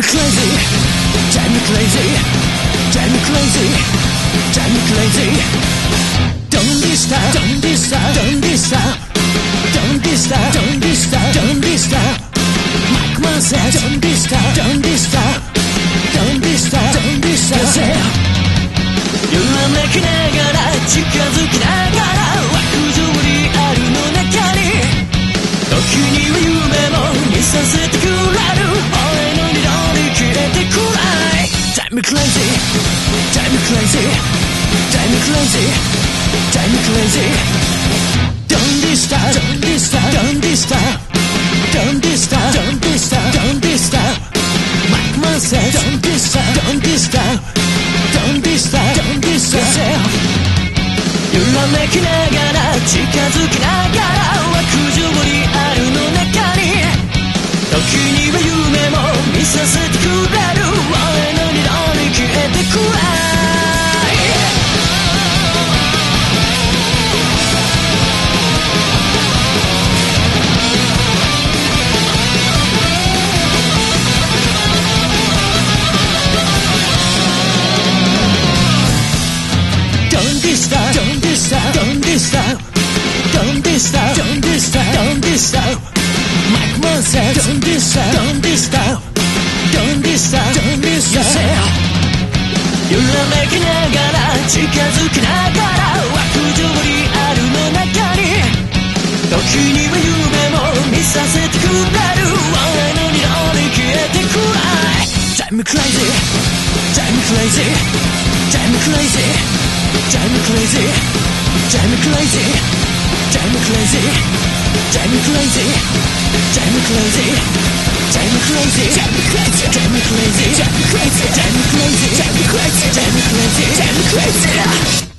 me crazy, drive me crazy, drive me crazy, drive me crazy. Don't be stop, don't be stop, don't be stop, don't be stop, don't be stop, don't be stop. Mike Monset, don't be stop. Crazy Drive me crazy Drive me crazy Don't disturb Don't disturb Don't disturb Don't disturb Don't disturb Don't disturb Mark myself Don't disturb Don't disturb Don't disturb Don't disturb yourself 揺らめきながら近づきながら枠上にあるの中に時には夢も見させてくれる俺の二度に消えてくら Don't disturb, don't disturb, don't disturb, don't disturb, don't disturb, don't disturb. Mike myself, don't disturb, don't disturb, don't disturb, don't disturb yourself. 揺らめきながら近づきながら枠上にあるの中に時には夢も見させてくれる俺の二度に消えてくらい Time crazy, drive me crazy, drive me crazy, drive me crazy, drive me crazy, drive me crazy, drive me crazy, drive me crazy, drive me crazy, drive me crazy, drive me crazy, drive me crazy, drive me crazy, drive me crazy, drive me crazy, drive me crazy.